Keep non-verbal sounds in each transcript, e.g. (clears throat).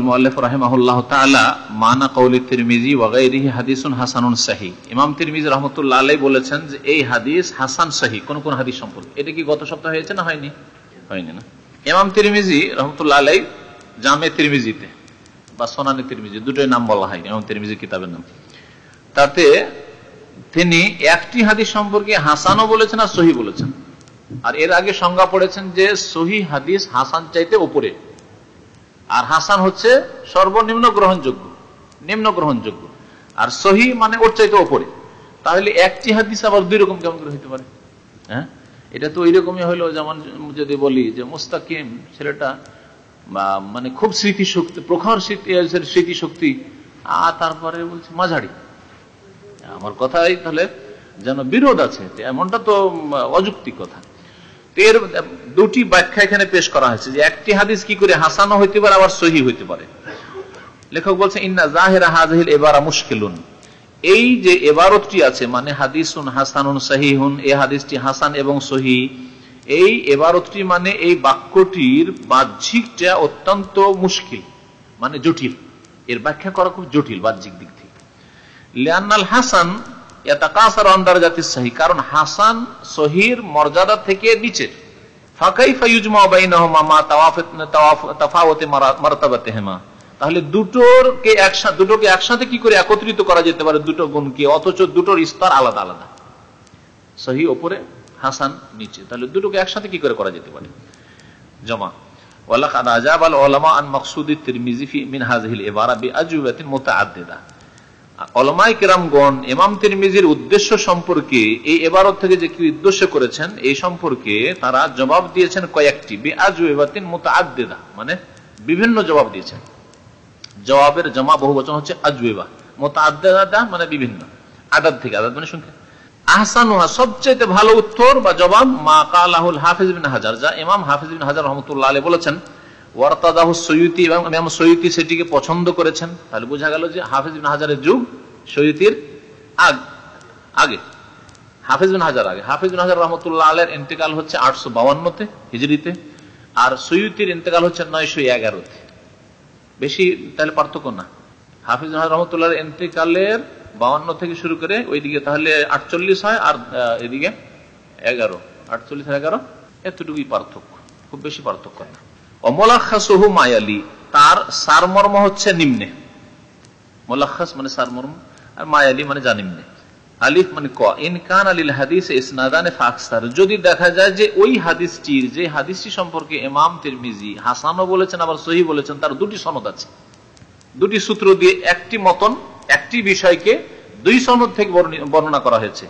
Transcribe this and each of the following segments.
বলেছেন যে এই হাদিস হাসান কোন কোন হাদিস সম্পর্কে এটা কি গত হয়েছে না হয়নি? হয়নি না। ইমাম তিরমিজি জামে তিরমিজিতে বা সোনানি তিরমিজি, দুটোই নাম বলা হয় ইমাম তিরমিজি কিতাবের নাম। তাতে তিনি একটি হাদিস সম্পর্কে হাসানও বলেছেন আর সহি বলেছেন। আর এর আগে সংজ্ঞা পড়েছেন যে সহি হাদিস হাসান চাইতে ওপরে আর হাসান হচ্ছে সর্বনিম্ন গ্রহণযোগ্য, নিম্ন গ্রহণযোগ্য। আর সহি মানে ওর চাইতে ওপরে। তাহলে একটি হাদিস আবার দুই রকম কেমন করে হইতে পারে? হ্যাঁ? এটা তো ওই রকমই হইল যেমন যদি বলি যে মুস্তাকিম ছেলেটা মানে খুব স্মৃতিশক্তি, প্রখর স্মৃতিশক্তি আর তারপরে বলছে মাঝারি। আমার কথাই তাহলে যেন বিরোধ আছে, এমনটা তো অযুক্তি কথা। এর দুটি ব্যাখ্যা এখানে পেশ করা হয়েছে যে একটি হাদিস কি করে হাসানও হইতে পারে, আবার সহি হইতে পারে। লেখক বলছে, ইন্না জাহেরা হাজহিল এবারা মুশকিলুন। এই যে এবারতটি আছে মানে হাদিসুন হাসানুন সাহিহুন এই হাদিসটি হাসান এবং সহি এই এবারতটি মানে এই বাক্যটির বাহ্যিকটা অত্যন্ত মুশকিল মানে জটিল। এর ব্যাখ্যা করা খুব জটিল বাহ্যিক দিক থেকে। লিয়ান্নাল হাসান তাহলে দুটোকে একসাথে দুটোকে একসাথে কি করে একত্রিত করা যেতে পারে দুটো গুণকে? অথচ দুটোর স্তর আলাদা আলাদা। সহি ওপরে, হাসান নিচে। তাহলে দুটোকে একসাথে কি করে করা যেতে পারে? জমা। উদ্দেশ্য সম্পর্কে এই থেকে যে কি উদ্দেশ্য করেছেন, এই সম্পর্কে তারা জবাব দিয়েছেন কয়েকটি। মানে বিভিন্ন জবাব দিয়েছেন। জবাবের জমা বহু বচন হচ্ছে আজুয়েবা মোতাদ্দেদা মানে বিভিন্ন। আদাদ থেকে আদাদ মানে সংখ্যা। আহসানুহা সবচেয়ে ভালো উত্তর বা জবাব মা কালাহুল হাফিজ বিন হাজার, যা ইমাম হাফিজ বিন হাজার রহমতুল্লাহ বলেছেন। ওয়ারতাদাহ সৈয়ুতি এবং ইমাম সৈয়ুতি সেটিকে পছন্দ করেছেন। তাহলে বোঝা গেল যে হাফিজ বিন হাজারের যুগ, সৈয়ুতির আগে হাফিজ বিন হাজার আগে। হাফিজ বিন হাজার রহমতুল্লাহ আলের ইন্তেকাল হচ্ছে আটশো বাউান্নতে হিজড়িতে আর সৈয়ুতির ইন্তেকাল হচ্ছে নয়শো এগারোতে। বেশি তাহলে পার্থক্য না। হাফিজ রহমতুল্লাহ ইন্তেকালের বাউান্ন থেকে শুরু করে ওইদিকে তাহলে আটচল্লিশ হয়, আর এদিকে এগারো। আটচল্লিশ এগারো, এতটুকুই পার্থক্য। খুব বেশি পার্থক্য না। অমলাখাসহু মায়ালি, তার সারমর্ম হচ্ছে নিম্নে। মোলাখাস মানে সারমর্ম, আর মায়ালি মানে যা নিম্নে আলিফ মানে ক। ইনকান হাদিস ইসনাদানে ফাকসার। যদি দেখা যায় যে ওই হাদিসটির, যে হাদিসটি সম্পর্কে ইমাম তিরমিজি হাসানও বলেছেন, আবার সহি বলেছেন, তার দুটি সনদ আছে। দুটি সূত্র দিয়ে একটি মতন, একটি বিষয়কে দুই সনদ থেকে বর্ণনা করা হয়েছে।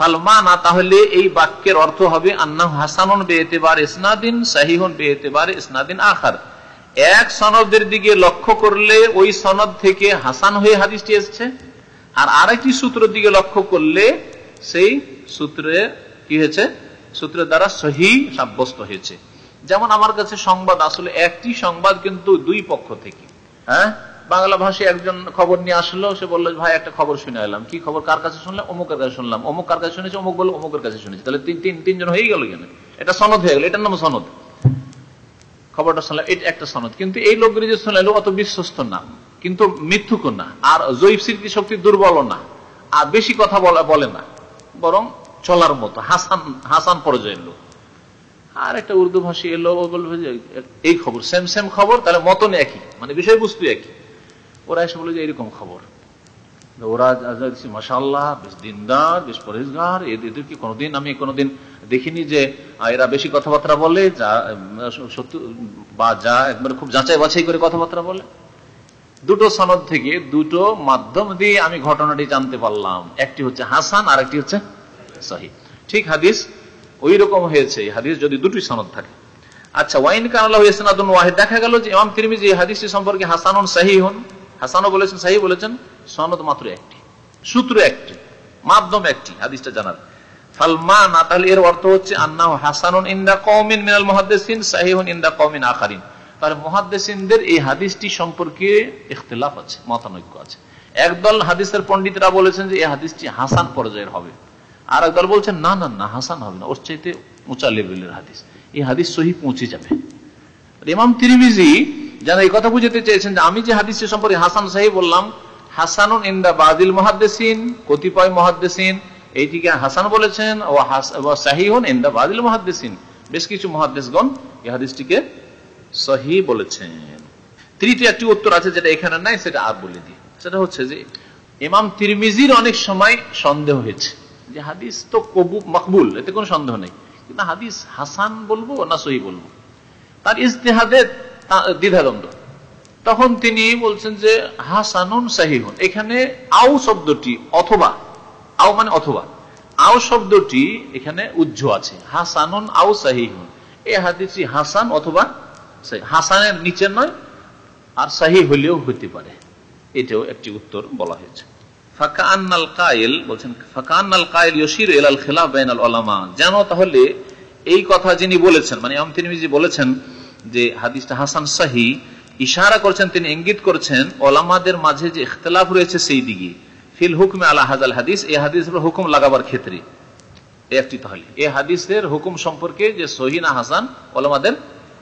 ফালমানা তাহলে এই বাক্যের অর্থ হবে আন্না হাসানন বেতেবার ইসনাদিন, সাহিহন বেতেবার ইসনাদিন আখার। এক সনদের দিকে লক্ষ্য করলে ওই সনদ থেকে হাসান হয়ে হাদিসটি এসছে। আর আরেকটি সূত্রের দিকে লক্ষ্য করলে সেই সূত্রে কি হয়েছে? সূত্রের দ্বারা সহি সাব্যস্ত হয়েছে। যেমন আমার কাছে সংবাদ, আসলে একটি সংবাদ কিন্তু দুই পক্ষ থেকে। হ্যাঁ? বাংলা ভাষায় একজন খবর নিয়ে আসলো, সে বলল, ভাই, একটা খবর শুনে এলাম। কি খবর? কার কাছে শুনলাম? অমুকের কাছে শুনলাম। অমুক কার কাছে শুনেছে? অমুক বলল, অমুকের কাছে শুনেছে। তাহলে তিন তিন, তিনজন হয়ে গেল কেন এটা সনদ হয়ে গেল। এটার নাম সনদ। খবরটা শুনলাম, এটা একটা সনদ। কিন্তু এই লোকগুলি যে শুনলো অত বিশ্বস্ত না। কিন্তু মিথ্যুক না। আর জৈব স্মৃতি শক্তি দুর্বল না। আর বেশি কথা বলে না। বরং চলার মতো, হাসান হাসান পর্যায়ের লোক। আর একটা উর্দু ভাষী এলো বলবে এই খবর সেম সেম খবর, তাহলে মতন একই। মানে বিষয়বস্তু একই। ওরা এসে বলে যে এরকম খবর। ওরা মাসাল্লাহ বেশ দিনদার, বেশ পরেজগার এদেরকে কোনোদিন, আমি কোনোদিন দেখিনি যে এরা বেশি কথাবার্তা বলে, যা সত্য, বা যা, একবার খুব যাচাই বাছাই করে কথাবার্তা বলে। দুটো সনদ থেকে দুটো মাধ্যম দিয়ে আমি ঘটনাটি জানতে পারলাম। একটি হচ্ছে হাসান আর একটি হচ্ছে সহি। ঠিক হাদিস ওই রকম হয়েছে হাদিস যদি দুটি সনদ থাকে। আচ্ছা ওয়াইন কানাল্লাহ ওয়াহিদ, দেখা গেল যে ইমাম তিরমিজি হাদিসটি সম্পর্কে হাসানুন সাহি হন হাসানও বলেছেন, সাহি বলেছেন, সনদ মাত্র একটি, সূত্র একটি, মাধ্যম একটি, হাদিসটা জানার। সম্পর্কে মতানৈক্য আছে। একদল হাদিসের পন্ডিতরা বলেছেন যে, এই হাদিসটি হাসান পর্যায়ের হবে। আর একদল বলছেন, না না না, হাসান হবে না, ওর চাইতে উঁচা লেভেলের হাদিস। এই হাদিস সহি পৌঁছে যাবে। ইমাম তিরমিজি যারা এই কথা বুঝতে চেয়েছেন যে আমি যে হাদিসটি সম্পর্কে হাসান সাহি বললাম ইন্দা বাদিল মহাদ্দেসিন, কতিপয় মহাদ্দেসিন, এইটিকে হাসান বলেছেন, ও ইন্দা বাদিল মহাদ্দেসিন। বেশ কিছু মহাদ্দেশগণ এই হাদিসটিকে সহি বলেছেন। তৃতীয় একটি উত্তর আছে যেটা এখানে নাই, সেটা আর বলে দিই। সেটা হচ্ছে যে ইমাম তিরমিজির অনেক সময় সন্দেহ হয়েছে যে হাদিস তো কবু, মকবুল, এতে কোনো সন্দেহ নেই। কিন্তু হাদিস হাসান বলব না সহি বলব? তার ইজতেহাদের দ্বিধাদ্বন্দ্ব। তখন তিনি বলছেন যে, হাসানুন সাহিহুন। এখানে আউ শব্দটি অথবা আও মানে অথবা। আও শব্দটি এখানে উজ্জ্ব আছে। হাসানুন আউ সাহিহুন। এই হাদিসটি হাসান অথবা হাসানের নিচে নয়, আর সাহি হলেও হইতে পারে। এটাও একটি উত্তর বলা হয়েছে। কায়েল বলছেন কায়েল এলাল ওলামা যেন তাহলে, এই কথা যিনি বলেছেন মানে তিনি বলেছেন যে হাদিসটা হাসান সাহি ইশারা করছেন, তিনি ইঙ্গিত করছেন, ওলামাদের মাঝে যে ইখতলাফ রয়েছে সেই দিকে। ফিল হুকমে আলা হাজাল হাদিস, এই হাদিস হুকুম লাগাবার ক্ষেত্রে। একটি তাহলে হাদিসের হুকুম সম্পর্কে যে সহিনা হাসান, ওলামাদের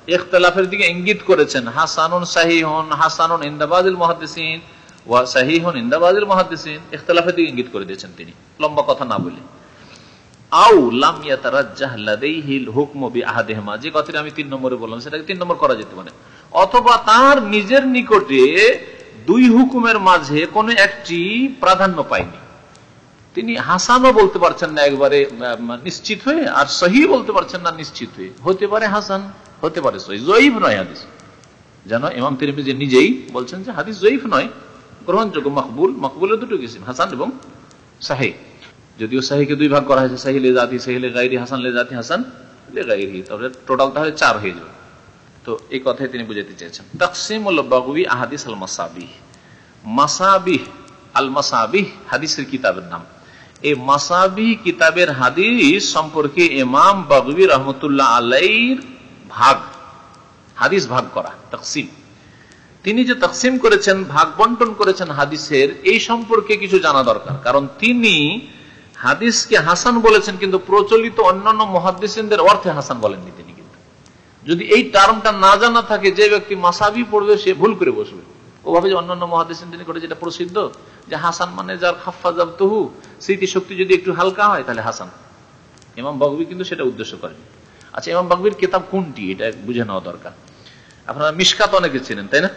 ইখতলাফের দিকে ইঙ্গিত করেছেন। হাসানুন সাহিহন, হাসানুন ইন্দাবাদিল মহাদিসিন ওয়া সাহিহন ইন্দাবাদিল মহাদিসিন ইখতলাফের দিকে ইঙ্গিত করে দিয়েছেন তিনি। লম্বা কথা না বলে। যে হুকুমের মাঝে কোনো একটি প্রাধান্য পায়নি। তিনি হাসানও বলতে পারছেন না একবারে নিশ্চিত হয়ে, আর সহি বলতে পারছেন না নিশ্চিত হয়ে। হতে পারে হাসান, হতে পারে সহি জয়ীফ নয় হাদিস। যেন ইমাম তিরমিজি নিজেই বলছেন যে হাদিস জয়ীফ নয়, গ্রহণযোগ্য, মকবুল, মকবুলের দুটো কিসিম, হাসান এবং সাহি। যদিও সাহিকে দুই ভাগ করা হয়েছে সাহি লে জাতি সাহি লে গাইরি, হাসান লে জাতি, হাসান লে গাইরি। তাহলে টোটাল তাহলে চার হয়ে যাবে। তো এই কথাই তিনি বুঝাতে চেয়েছেন। তকসিমুল বাগবি আহাদিস আল মাসাবিহ। মাসাবিহ আল মাসাবিহ হাদিসের কিতাবের নাম। এই মাসাবি কিতাবের হাদিস সম্পর্কে ইমাম বাগবি রহমতুল্লাহ আলাইর ভাগ, হাদিস ভাগ করা, তকসিম। তিনি যে তকসিম করেছেন, ভাগ বন্টন করেছেন হাদিসের, এই সম্পর্কে কিছু জানা দরকার। কারণ তিনি হাদিসকে হাসান বলেছেন, কিন্তু প্রচলিত অন্যান্য মহাদিসদের অর্থে হাসান বলেননি তিনি কিন্তু। যদি এই টার্মটা না জানা থাকে, যে ব্যক্তি মাসাবি পড়বে, সে ভুল করে বসবে। ওভাবে যে অন্যান্য মহাদিসিন তিনি করে যেটা প্রসিদ্ধ। যে হাসান মানে যার খাফা জাব তহু স্মৃতি শক্তি যদি একটু হালকা হয়, তাহলে হাসান। ইমাম বাগবি কিন্তু সেটা উদ্দেশ্য করেন। আচ্ছা ইমাম বাগবির কেতাব কোনটি? এটা বুঝে নেওয়া দরকার। আপনারা মিসকাত অনেকে চেনেন, তাই না?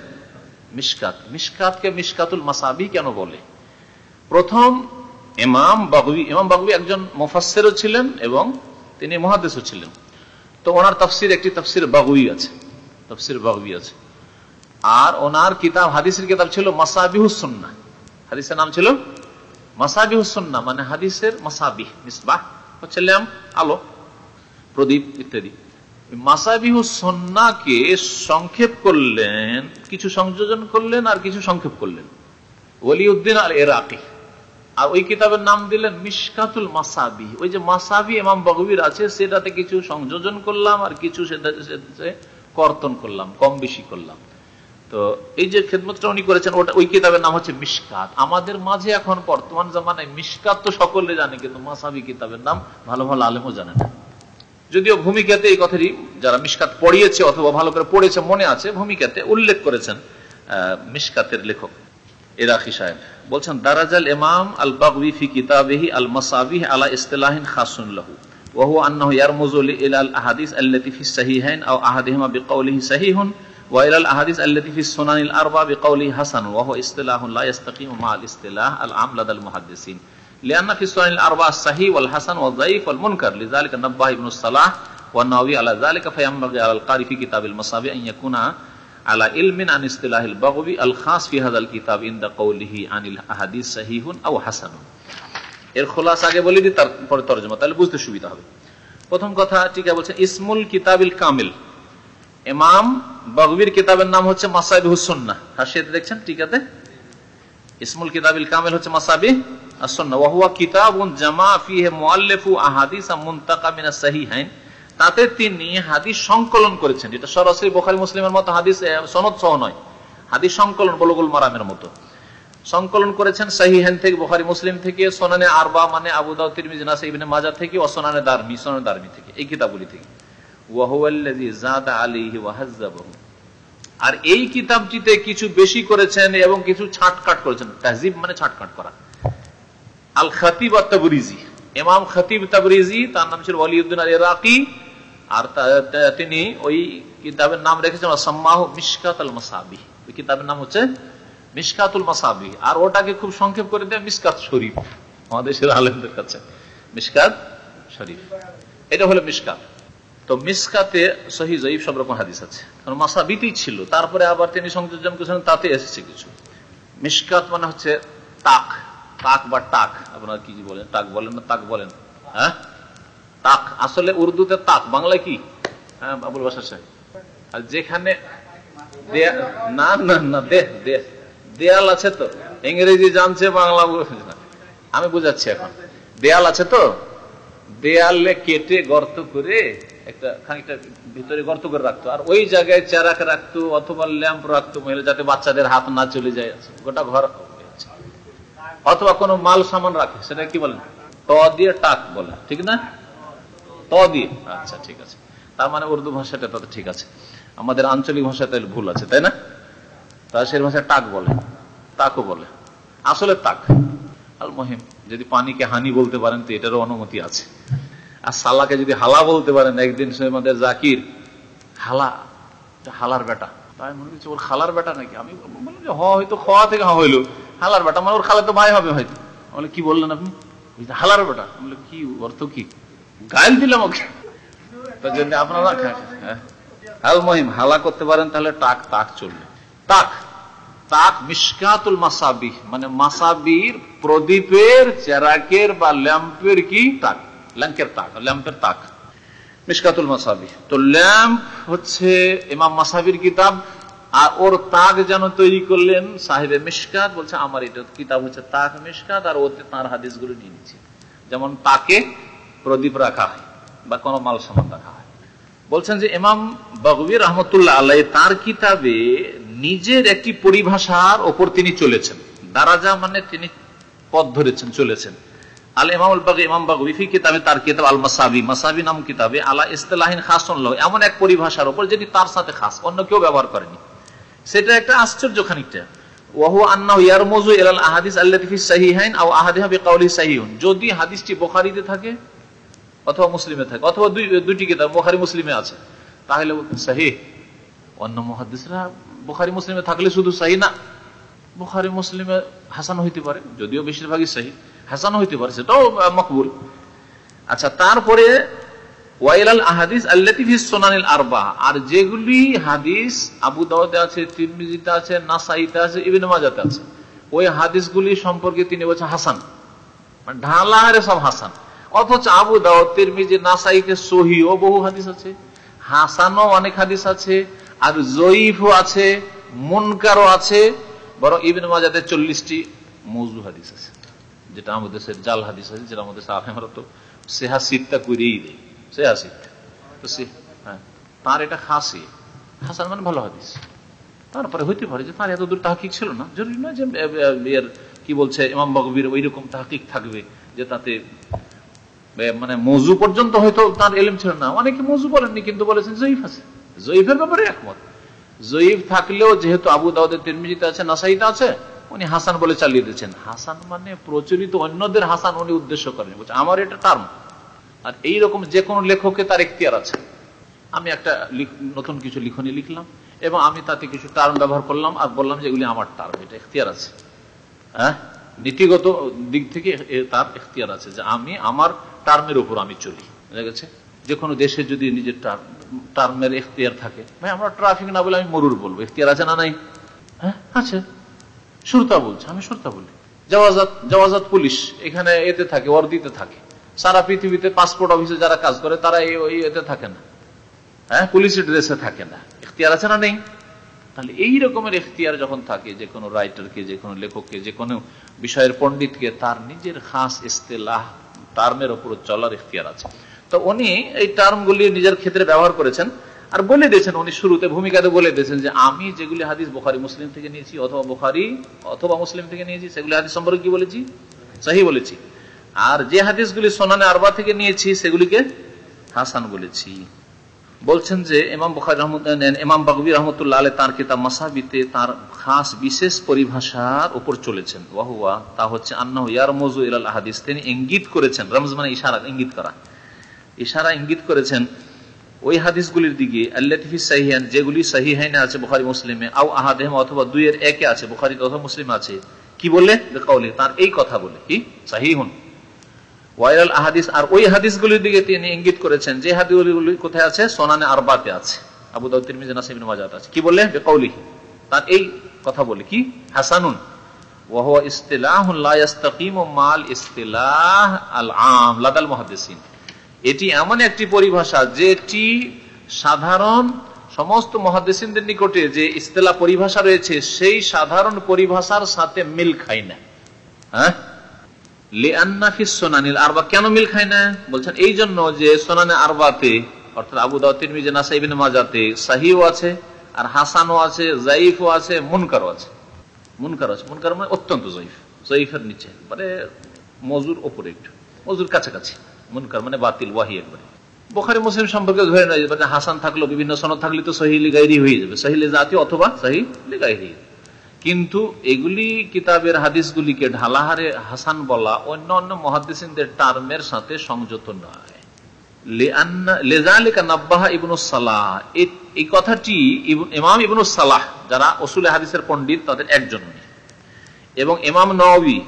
মিসকাত মিসকাতকে মিসকাতুল মাসাবি কেন বলে? প্রথম ইমাম বাগবি ইমাম বাগবি একজন মুফাসসিরও ছিলেন এবং তিনি মহাদেশও ছিলেন। তো ওনার তফসির একটি তফসির বাগুই আছে, তফসির বাগুই আছে। আর ওনার কিতাব, হাদিসের কিতাব ছিল মাসাবিহুসন্না হাদিসের নাম ছিল মাসাবিহুসন্না মানে হাদিসের মাসাবিহ, মিসবাহ, হচ্ছে ল্যাম্প, আলো, প্রদীপ ইত্যাদি। মাসাবিহুসন্নাকে সংক্ষেপ করলেন, কিছু সংযোজন করলেন আর কিছু সংক্ষেপ করলেন। ওলিউদ্দিন আর এরাকি আর ওই কিতাবের নাম দিলেন মিসকাতুল মাসাবি। ওই যে মাসাবি এমাম বগবির আছে, সেটাতে কিছু সংযোজন করলাম আর কিছু সেটা কর্তন করলাম, কম বেশি করলাম। তো এই যে খেদমতটা উনি করেছেন, ওটা ওই কিতাবের নাম হচ্ছে মিসকাত আমাদের মাঝে এখন বর্তমান জামানায় মিসকাত তো সকলে জানে, কিন্তু মাসাবি কিতাবের নাম ভালো ভালো আলেমও জানে না। যদিও ভূমিকাতে এই কথাটি যারা মিসকাত পড়িয়েছে অথবা ভালো করে পড়েছে মনে আছে, ভূমিকাতে উল্লেখ করেছেন, আহ মিসকাতের লেখক। ইরাকি সাহেব বলছেন দারাজাল ইমাম আল বাগবি ফি কিতাবিহি আল মাসাবিহ আলা ইসতিলাহিন খাসুন লাহু وهو أنه يرمز إلى الأحاديث التي في الصحيحين أو أحدهما بقوله صحيح وإلى الأحاديث التي في السنن الأربع بقوله حسن وهو اصطلاح لا يستقيم مع الاصطلاح العام لدى المحدثين لأن في السنن الأربع الصحيح والحسن والضعيف والمنكر لذلك نبه ابن الصلاح والنووي على ذلك فينبغي على القارئ في كتاب المصابي أن يكون আলা ইলমিন আন ইসতিলাহিল বাগবি আল খাস কিতাব আনিল আহাদিস আও হাসানুন। এর খোলাস আগে তারপরে তাহলে বুঝতে সুবিধা হবে। প্রথম কথা, টিকা বলছে, ইসমুল কিতাবিল কামিল। এমাম বাগবির কিতাবের নাম হচ্ছে মাসাবি হুসন্না হাসিয়াতে দেখছেন টিকাতে? ইসমুল কিতাবিল কামিল হচ্ছে মাসাবি আসন্না ওয়াহুয়া কিতাব জামা ফিহে মুআল্লিফু আহাদিস মুনতাকা মিনাস সাহিহাইন। তাতে তিনি হাদিস সংকলন করেছেন, যেটা সরাসরি বোখারি মুসলিমের মতো হাদিস সনদ সহ নয়। হাদিস সংকলন, বলগুল মারামের মতো। সংকলন করেছেন সাহিহেন থেকে, বোখারি মুসলিম থেকে, সোনানে আরবা মানে আবু দাউদ, তিরমিজি থেকে, ও সোনানে দারমি সোনানে দারমি থেকে, এই কিতাবগুলি থেকে। আর এই কিতাবটিতে কিছু বেশি করেছেন এবং কিছু ছাটকাট করেছেন। তাহজিব মানে ছাটকাট করা। আল খাতিব তাবরিজি ইমাম খতিব তাবরিজি, তার নাম ছিল ওয়ালিউদ্দিন আল ইরাকি আর তিনি ওই কিতাবের নাম রেখেছেন সাম্মাহ মিসকাত মাসাবি। ওই কিতাবের নাম হচ্ছে মিসকাতুল মাসাবি। আর ওটাকে খুব সংক্ষেপ করে দেয় মিসকাত শরীফ আমাদের আলেমদের কাছে। মিসকাত শরীফ। এটা হলো মিসকাত তো মিসকাতে সহি জয়ীব সব রকম হাদিস আছে। কারণ মাসাবিতেই ছিল, তারপরে আবার তিনি সংযোজন করেছেন, তাতে এসেছে কিছু। মিসকাত মানে হচ্ছে তাক তাক বা টাক। আপনারা কি বলেন? টাক বলেন না তাক বলেন? হ্যাঁ? তাক, আসলে উর্দুতে তাক, বাংলায় কি? হ্যাঁ আবুল বাসার সাহেব। আর যেখানে না না না, দেহ দেহ। দেয়াল আছে তো? ইংরেজি জানছে, বাংলা আমি বুঝাচ্ছি এখন। দেয়াল আছে তো? দেয়ালে কেটে গর্ত করে একটা, খানিকটা ভিতরে গর্ত করে রাখতো। আর ওই জায়গায় চারাক রাখতো, অথবা ল্যাম্প রাখতো মহিলা, যাতে বাচ্চাদের হাত না চলে যায়। গোটা ঘর অথবা কোনো মাল সামান রাখে, সেটা কি বলেন ত দিয়ে টাক বলে, ঠিক না? ত দিয়ে আচ্ছা ঠিক আছে। তার মানে উর্দু ভাষাটা তো ঠিক আছে। আমাদের আঞ্চলিক ভাষাতে ভুল আছে, তাই না? রাজশাহীর ভাষায় টাক বলে, তাকও বলে। আসলে তাক। মহিম, যদি পানিকে হানি বলতে পারেন, তো এটারও অনুমতি আছে। আর সালাকে যদি হালা বলতে পারেন, একদিন আমাদের জাকির, হালা হালার বেটা। তাই মনে করছি, ওর খালার বেটা নাকি? আমি বললাম যে হ হয়তো খাওয়া থেকে হা হইল। হালার বেটা মানে ওর খালা তো ভাই হবে হয়তো। বলে কি বললেন আপনি? হালার বেটা। বলে কি? অর্থ কি? দিলাম ওকে। আপনারা হ্যাঁ? মহিম, হালা করতে পারেন তাহলে টাক, তাক চলবে। তাক তাক মিসকাতুল মাসাবি মানে মাসাবির প্রদীপের, চেরাকের বা ল্যাম্পের কি? তাক ল্যাম্পের তাক ল্যাম্পের তাক মিসকাতুল মাসাবি। তো ল্যাম্প হচ্ছে ইমাম মাসাবির কিতাব, আর ওর তাক যেন তৈরি করলেন সাহেবে মিসকাত বলছে, আমার এটা কিতাব হচ্ছে তাক মিসকাত আর ওতে তার হাদিসগুলো নিয়ে নিচ্ছে। যেমন তাকে প্রদীপ রাখা হয় বা কোনো মাল সামান রাখা হয়। বলছেন যে ইমাম বগবী রহমতুল্লাহ আল্লাহ তার কিতাবে নিজের একটি পরিভাষার ওপর তিনি চলেছেন। দারাজা মানে তিনি পথ ধরেছেন, চলেছেন। তার যদি হাদিসটি বোখারিতে থাকে অথবা মুসলিমে থাকে, অথবা দুইটি কিতাব, বোখারি, মুসলিমে আছে। তাহলে সাহি। অন্য মহাদিসরা বোখারি, মুসলিমে থাকলে শুধু সাহি না। বোখারি, মুসলিমে হাসান হইতে পারে, যদিও বেশিরভাগই সাহি। হাসান হইতে পারে, সেটাও মকবুল। আচ্ছা তারপরে ওয়াইলাল আহাদিস আল্লাতিফিস সোনানিল আরবা আর যেগুলি হাদিস, আবু দাউদে আছে, তিরমিজিতে আছে, নাসাইতে আছে, ইবিন মাজাতে আছে। ওই হাদিসগুলি সম্পর্কে তিনি বলছেন হাসান। মানে ঢালা সব হাসান। অথচ আবু দাউদ, তিরমিজি নাসাইতে সহি ও বহু হাদিস আছে। হাসানও অনেক হাদিস আছে, আর জয়ীফও আছে, মুনকারও আছে, বরং ইবিন মাজাতে চল্লিশটি মজু হাদিস আছে, যেটা আমাদের দেশের জাল হাদিস আছে, যেটা আমাদের আমরা তো সেহা সিটটা করিয়েই দেয় সেহা সিট তো সে হ্যাঁ তার এটা খাসি। হাসান মানে ভালো হাদিস। তারপরে হইতে পারে যে তার এত দূর তাহকিক ছিল না। জরুরি নয় যে কি বলছে, ইমাম বকবির ওই রকম তাহকিক থাকবে, যে তাতে মানে মজু পর্যন্ত হয়তো তার এলেম ছিল না। অনেকে মজু বলেননি কিন্তু বলেছেন জয়ীফ আছে। জয়ীফের ব্যাপারে একমত। জয়ীফ থাকলেও যেহেতু আবু দাউদের তিরমিজিতে আছে, নাসাইতে আছে, উনি হাসান বলে চালিয়ে দিচ্ছেন হাসান মানে প্রচলিত অন্যদের হাসান উনি উদ্দেশ্য করেন। বলছে, আমার এটা টার্ম। আর এইরকম যে কোনো লেখকে তার এখতিয়ার আছে। আমি একটা নতুন কিছু লিখনি লিখলাম, এবং আমি তাতে কিছু টার্ম ব্যবহার করলাম, আর বললাম যে এগুলি আমার টার্ম, এটা এখতিয়ার আছে। হ্যাঁ? নীতিগত দিক থেকে তার এখতিয়ার আছে যে আমি আমার টার্মের উপর আমি চলি। বুঝা গেছে? যে কোনো দেশে যদি নিজের টার্মের এখতিয়ার থাকে, ভাই আমরা ট্রাফিক না বলে আমি মরুর বলব। এখতিয়ার আছে না নাই? হ্যাঁ আছে। সুরতা বলছে, আমি সুরতা বলি। জওয়াজাত জওয়াজাত পুলিশ এখানে এতে থাকে, ওয়ার্দিতে থাকে। সারা পৃথিবীতে পাসপোর্ট অফিসে যারা কাজ করে, তারা এই এতে থাকে না। হ্যাঁ পুলিশের ড্রেসে থাকে না। এখতিয়ার আছে না নেই? তাহলে এই রকমের এখতিয়ার যখন থাকে, যে কোনো রাইটারকে যে কোনো লেখককে, যে কোনো বিষয়ের পণ্ডিতকে, তার নিজের খাস ইস্তেলাহ টার্মের ওপর চলার এখতিয়ার আছে। তো উনি এই টার্মগুলি নিজের ক্ষেত্রে ব্যবহার করেছেন, আর বলে দিয়েছেন উনি শুরুতে, ভূমিকাতে বলে দিয়েছেন যে, আমি যেগুলি হাদিস বোখারি, মুসলিম থেকে নিয়েছি অথবা বোখারি অথবা মুসলিম থেকে নিয়েছি, সেগুলি হাদিস সম্পর্কে কি বলেছি? সাহি বলেছি। আর যে হাদিসগুলি সোনানে আরবা থেকে নিয়েছি, সেগুলিকে হাসান বলেছি। বলছেন যে ইমাম বুখারি ইমাম বাগবি রহমতুল্লাহ আলী তার কিতাব মাসাবিতে তার খাস বিশেষ পরিভাষার উপর চলেছেন। ওয়াহুয়া তা হচ্ছে আন্না ইয়ার মজু ইলাল হাদিস তিনি ইঙ্গিত করেছেন, রমজ মানে ইশারা, ইঙ্গিত করা। ইশারা, ইঙ্গিত করেছেন, ওই হাদিসগুলির দিকে আল্লাহি সাহিহান যেগুলি সাহিহাইনে আছে বুখারি মুসলিমে, আও আহাদেম অথবা দুইয়ের একে আছে বুখারি অথবা মুসলিম আছে। কি বলে? কাউলি তার এই কথা বলে। কি? সাহিহুন। ওয়াইরাল আহাদিস, আর ওই হাদিসগুলির দিকে তিনি ইঙ্গিত করেছেন যে হাদিসগুলি কোথায় আছে? সোনানে আরবাতে আছে। আবু দাউদ, তিরমিজি নাসিবিন মাজাত আছে। কি বলে বেকাউলি তার এই কথা বলে। কি? হাসানুন। ইস্তিলাহুন লা ইস্তাকিমু মাল ইস্তিলাহ আল আম লাদাল মুহাদ্দিসিন। এটি এমন একটি পরিভাষা যেটি সাধারণ সমস্ত মহাদেশিনদের নিকটে যে ইস্তেলা পরিভাষা রয়েছে, সেই সাধারণ পরিভাষার সাথে মিল খায় না। হ্যাঁ? আরবা। কেন মিল খায় না? বলছেন এই জন্য যে সোনানে আরবাতে, অর্থাৎ আবু আছে, আর হাসানও আছে জাইফও আছে আছে। আছে। মানে অত্যন্ত নিচে। মানে মজুর ওপরে একটু। মজুর কাছাকাছি। মুনকার মানে বাতিল, ওয়াহি একবারে। বোখারি, মুসলিম সম্পর্কে ধরে নেয় মানে হাসান থাকল, বিভিন্ন সনদ থাকলে তো সহিলি গাইরি হয়ে যাবে। সহিলি জাতি অথবা সহিলি গাইরি কিন্তু এগুলি কিতাবের হাদিসগুলিকে ঢালাহারে হাসান বলা অন্য অন্য মহাদিসদের টার্মের সাথে সংযত নয়। এই কথাটি ইমাম হাদিসের পন্ডিত তাদের একজন এবং ইমাম নবী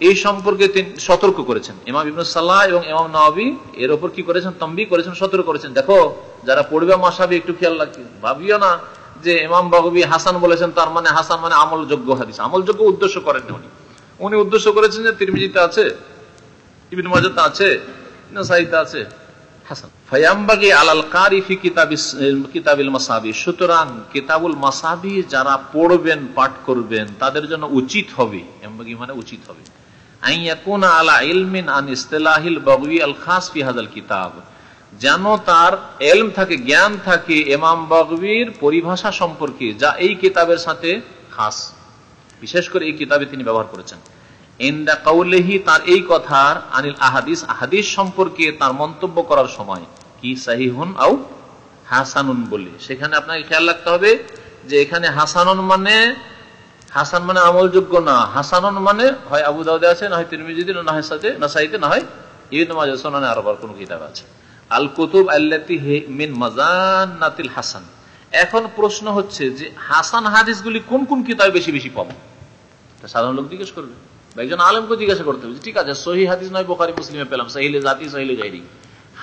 এই সম্পর্কে তিনি সতর্ক করেছেন। ইমাম ইবনু সাল্লাহ এবং ইমাম নবী এর ওপর কি করেছেন? তম্বি করেছেন, সতর্ক করেছেন। দেখো, যারা পড়বে মাসাবি একটু খেয়াল রাখি। ভাবিও না যে ইমাম বাগবি হাসান বলেছেন তার মানে হাসান মানে আমলযোগ্য হাদিস। আমলযোগ্য উদ্দেশ্য করেন উনি। উনি উদ্দেশ্য করেছেন যে তিরমিজিতে আছে ইবিন মজাতে আছে সাহিত্যে আছে। হাসান। ফায়াম্বাগি আলাল কারিফি কিতাবিল মাসাবি। সুতরাং কিতাবুল মাসাবি যারা পড়বেন পাঠ করবেন তাদের জন্য উচিত হবে। এম্বাগি মানে উচিত হবে। যেন তার এলম থাকে, জ্ঞান থাকে এমাম বগবির পরিভাষা সম্পর্কে, যা এই কিতাবের সাথে খাস। বিশেষ করে এই কিতাবে তিনি ব্যবহার করেছেন। ইন্দা কাউলেহি, তার এই কথার আনিল আহাদিস আহাদিস সম্পর্কে তার মন্তব্য করার সময়, কি সাহিহুন আউ হাসানুন বলে। সেখানে আপনাকে খেয়াল রাখতে হবে যে এখানে হাসানুন মানে হাসান মানে আমলযোগ্য না, হাসানুন মানে হয় আবু দাউদে আছে, না হয় তিরমিজিতে, না হয় সাথে না সাইতে না হয় ইবিন মাজা সোনানে আরবার কোন কিতাব আছে। আল কুতুব মিন হাসান। এখন প্রশ্ন হচ্ছে যে হাসান কোন কোন কিতাবে বেশি বেশি পাবো সাধারণ লোক জিজ্ঞেস করবে। একজন জিজ্ঞাসা করতে হবে ঠিক আছে, সহি হাদিস নয় বোকারি মুসলিমে পেলাম, সাহিলে জাতি, সাহিলে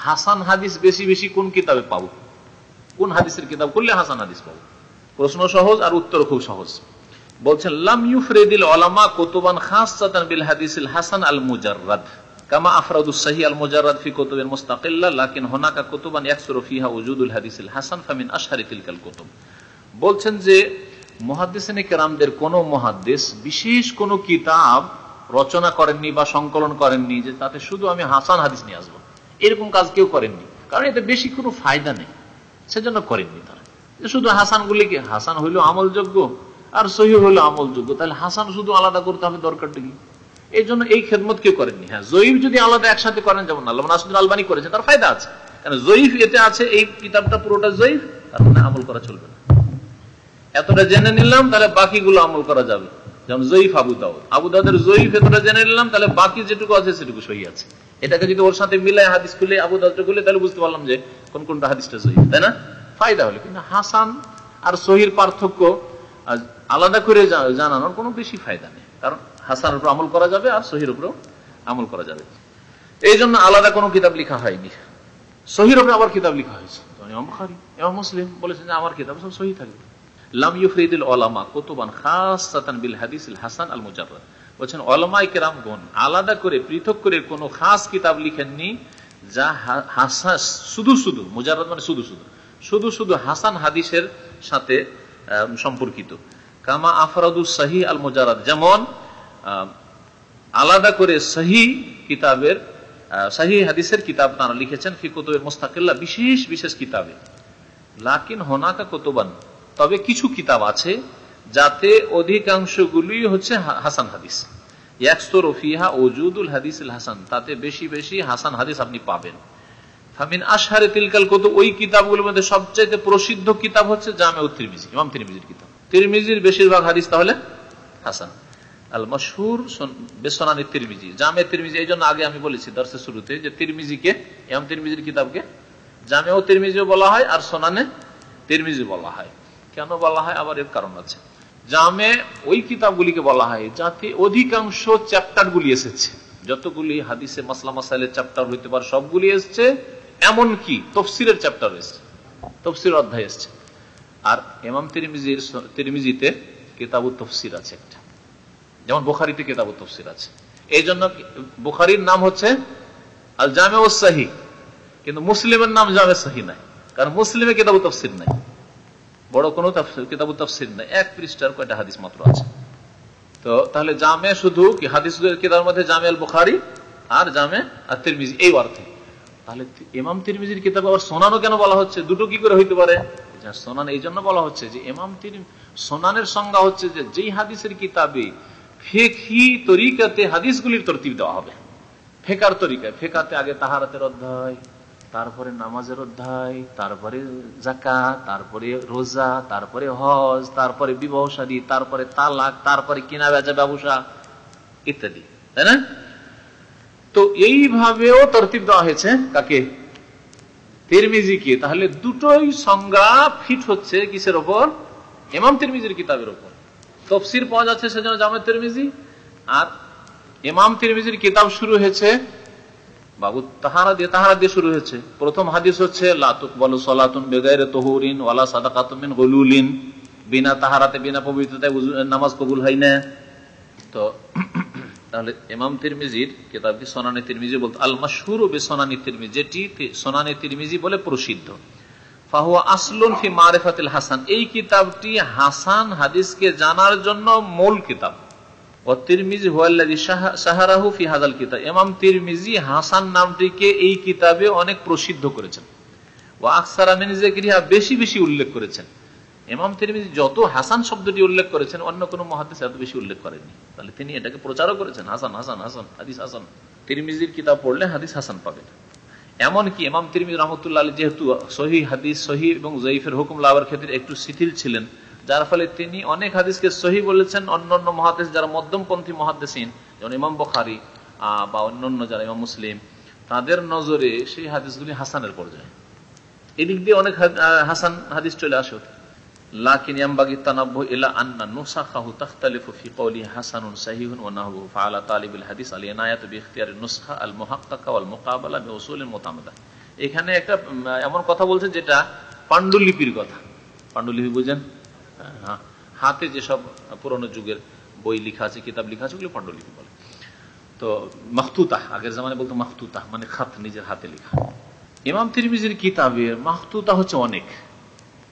হাসান হাদিস বেশি বেশি কোন কিতাবে পাবো? কোন হাদিসের কিতাব করলে হাসান হাদিস পাবো? প্রশ্ন সহজ আর উত্তর খুব সহজ। বলছেন, লাম ইউফরেদিল ওলামা কুতুবান খাসাতান বিল হাসান আল মুজাররাদ কামা ফি কুতুবিন মুস্তাকিল্লা, লাকিন হুনাকা কুতুবান ইয়াকসুরু ফিহা হাদিসিল হাসান, ফামিন আশহারি তিলকাল কুতুব। বলছেন যে, মুহাদ্দিসিনে কেরামদের কোন মুহাদ্দিস বিশেষ কোন কিতাব রচনা করেননি বা সংকলন করেননি যে তাতে শুধু আমি হাসান হাদিস নিয়ে আসব। এরকম কাজ কেউ করেননি। কারণ এতে বেশি কোনো ফায়দা নেই। সেজন্য করেননি তারা। শুধু হাসান গুলিকে হাসান হইল আমলযোগ্য, আর সহি হলো আমলযোগ্য। তাহলে হাসান শুধু আলাদা করতে হবে, দরকারটা কি? এই জন্য এই খেদমত কেউ করেননি। হ্যাঁ জয়ীফ যদি আলাদা একসাথে করেন, যেমন আল্লাহ নাসুদ্দিন আলবানি করেছে, তার ফায়দা আছে। কারণ জয়ীফ এতে আছে, এই কিতাবটা পুরোটা জয়ীফ, তার মানে আমল করা চলবে না। এতটা জেনে নিলাম, তাহলে বাকিগুলো আমল করা যাবে। যেমন জয়ীফ আবু দাউদ। আবু দাউদের জয়ীফ এতটা জেনে নিলাম, তাহলে বাকি যেটুকু আছে সেটুকু সহি আছে। এটাকে যদি ওর সাথে মিলাই হাদিস খুলে, আবু দাউদটা খুলে, তাহলে বুঝতে পারলাম যে কোন কোনটা হাদিসটা জয়ীফ, তাই না? ফায়দা হলো কিন্তু হাসান আর সহির পার্থক্য আলাদা করে জানানোর কোনো বেশি ফায়দা নেই। কারণ হাসানের উপর আমল করা যাবে আর সহির উপরেও আমল করা যাবে। এই জন্য আলাদা কোনো কিতাব লেখা হয়নি। সহির উপরে আবার কিতাব লেখা হয়েছে। মুসলিম বলেছেন যে আমার কিতাব সব সহি থাকবে লাম ইউফরিদুল ওলামা কুতুবান খাসাতান বিল হাদিসিল হাসান আল মুজাররাদ বলছেন ওলামাই কেরামগণ আলাদা করে, পৃথক করে কোনো খাস কিতাব লিখেননি যা হাসা শুধু শুধু, মুজাররাদ মানে শুধু শুধু। শুধু শুধু হাসান হাদিসের সাথে সম্পর্কিত। কামা আফরাদু সাহি আল মুজারাদ যেমন আলাদা করে সাহি কিতাবের সাহি হাদিসের কিতাব তারা লিখেছেন ফি কুতুবের মোস্তাকিল্লা, বিশেষ বিশেষ কিতাবে। লাকিন হোনাকা কুতুবান, তবে কিছু কিতাব আছে যাতে অধিকাংশগুলি হচ্ছে হাসান হাদিস। হাসান, তাতে বেশি বেশি হাসান হাদিস আপনি পাবেন। ফামিন আশহারে তিলকাল কত ওই কিতাবগুলোর মধ্যে সবচাইতে প্রসিদ্ধ কিতাব হচ্ছে জামে ও তিরমিজি, ইমাম তিরমিজির কিতাব। তিরমিজির বেশিরভাগ হাদিস তাহলে হাসান। আল মশহুর বেসনানি তিরমিজি। জামে তিরমিজি এই জন্য আগে আমি বলেছি দর্শের শুরুতে যে তিরমিজিকে, ইমাম তিরমিজির কিতাবকে জামে ও তিরমিজিও বলা হয় আর সোনানে তিরমিজি বলা হয়। কেন বলা হয়? আবার এর কারণ আছে। জামে ওই কিতাবগুলিকে বলা হয় যাতে অধিকাংশ চ্যাপ্টার গুলি এসেছে। যতগুলি হাদিসে মাসলা মাসাইলের চ্যাপ্টার হইতে পারে, সবগুলি এসছে এমন কি তফসিরের চ্যাপ্টার এসছে। তফসির অধ্যায় এসছে। আর এমাম তিরমিজির তিরমিজিতে কেতাবু তফসির আছে একটা। যেমন বোখারিতে কেতাবু তফসির আছে। এই জন্য বোখারির নাম হচ্ছে আল জামে ও সাহি। কিন্তু মুসলিমের নাম জামে সাহি নাই। কারণ মুসলিমে কেতাবু তফসির নাই। বড় কোনো তফসির নাই। এক পৃষ্ঠার হাদিস মাত্র আছে। তো তাহলে জামে শুধু কি হাদিস মধ্যে জামে আল বুখারি আর জামে আর তিরমিজি এই অর্থে তাহলে ইমাম তিরমিজির কিতাব আবার সোনানো কেন বলা হচ্ছে? দুটো কি করে হইতে পারে? সোনান এই জন্য বলা হচ্ছে যে ইমাম তির সোনানের সংজ্ঞা হচ্ছে যে যেই হাদিসের কিতাবে ফেকি তরিকাতে হাদিসগুলির তরতিব দেওয়া হবে। ফেকার তরিকায়, ফেকাতে আগে তাহারাতের অধ্যায়, তারপরে নামাজের অধ্যায়, তারপরে জাকা তারপরে রোজা, তারপরে হজ, তারপরে বিবাহ সাদী, তারপরে তালাক, তারপরে কিনা বেচা ব্যবসা ইত্যাদি, তাই না? তো এইভাবেও তরতিব দেওয়া হয়েছে কাকে? তিরমিজিকে তাহলে দুটোই সংজ্ঞা ফিট হচ্ছে কিসের ওপর? এমাম তিরমিজির কিতাবের ওপর। তফসির পাওয়া যাচ্ছে সেজন্য জামেদ তিরমিজি। আর ইমাম তিরমিজির কিতাব শুরু হয়েছে, বাবু তাহারা দিয়ে তাহারা দিয়ে শুরু হয়েছে। প্রথম হাদিস হচ্ছে লাতুক বলো সলাতুন বেগাইরে তহুরিন ওয়ালা সাদাকাতুমিন গলুলিন। বিনা তাহারাতে, বিনা পবিত্রতায় নামাজ কবুল হয় না। তো (clears throat) তাহলে ইমাম তিরমিজির কিতাব কি সোনানি তিরমিজি বলতো আল মাসহুর বে সোনানি তিরমিজি, যেটি সোনানি তিরমিজি বলে প্রসিদ্ধ। কিতাবটি হাসান হাদিসকে জানার জন্য মূল কিতাব। ও কিতাব। তিরমিজি হাসান নামটিকে এই কিতাবে অনেক প্রসিদ্ধ করেছেন। ওয়া আকসারা মিন যিকরিহা বেশি বেশি উল্লেখ করেছেন। এমাম তিরমিজি যত হাসান শব্দটি উল্লেখ করেছেন, অন্য কোনো মহাদিস এত বেশি উল্লেখ করেননি। তাহলে তিনি এটাকে প্রচারও করেছেন। হাসান হাসান হাসান, হাদিস হাসান। তিরমিজির কিতাব পড়লে হাদিস হাসান পাবেন। এমনকি এমাম তিরমিজ রহমতুল্লাহ আলী যেহেতু সহি হাদিস সহি এবং জয়ীফের হুকুম লাভের ক্ষেত্রে একটু শিথিল ছিলেন, যার ফলে তিনি অনেক হাদিসকে সহি বলেছেন অন্যান্য মহাদেশ যারা মধ্যমপন্থী মহাদেশিন, যেমন ইমাম বখারি বা অন্যান্য যারা ইমাম মুসলিম, তাদের নজরে সেই হাদিসগুলি হাসানের পর্যায়ে। এদিক দিয়ে অনেক হাসান হাদিস চলে আসে লাকিন ইয়ামবাগি তানাব্বু ইলা আন্না আল ইনায়াতু বি এখানে একটা এমন কথা বলছে যেটা পাণ্ডুলিপির কথা। পাণ্ডুলিপি বুঝেন? হ্যাঁ হাতে যেসব পুরনো যুগের বই লিখা আছে, কিতাব লিখা আছে, ওগুলো পাণ্ডুলিপি বলে। তো মাহতুতা আগের জামানে বলতো মাহতুতা মানে খাত নিজের হাতে লেখা। ইমাম তিরমিজির কিতাবের মাহতুতা হচ্ছে অনেক।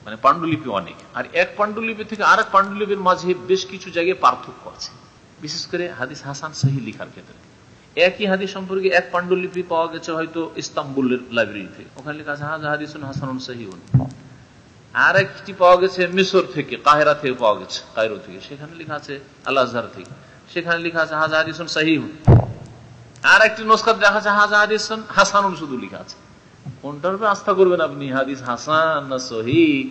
মানে পাণ্ডুলিপি অনেক। আর এক পাণ্ডুলিপি থেকে আর এক পাণ্ডুলিপির মাঝে বেশ কিছু জায়গায় পার্থক্য আছে। বিশেষ করে হাদিস হাসান সহি লিখার ক্ষেত্রে। একই হাদিস সম্পর্কে এক পাণ্ডুলিপি পাওয়া গেছে হয়তো ইস্তাম্বুলের লাইব্রেরিতে। ওখানে লেখা আছে হাদিস হাসান সহিউন আর একটি পাওয়া গেছে মিশর থেকে, কাহেরা থেকে পাওয়া গেছে কায়রো থেকে। সেখানে লেখা আছে আল্লাহ থেকে। সেখানে লেখা আছে হাজা হাদিস সাহিহুন। আর একটি নস্কার দেখা আছে হাজা হাদিস হাসানুন শুধু লেখা আছে। কোনটার উপরে আস্থা করবেন আপনি? হাদিস হাসান না সহি?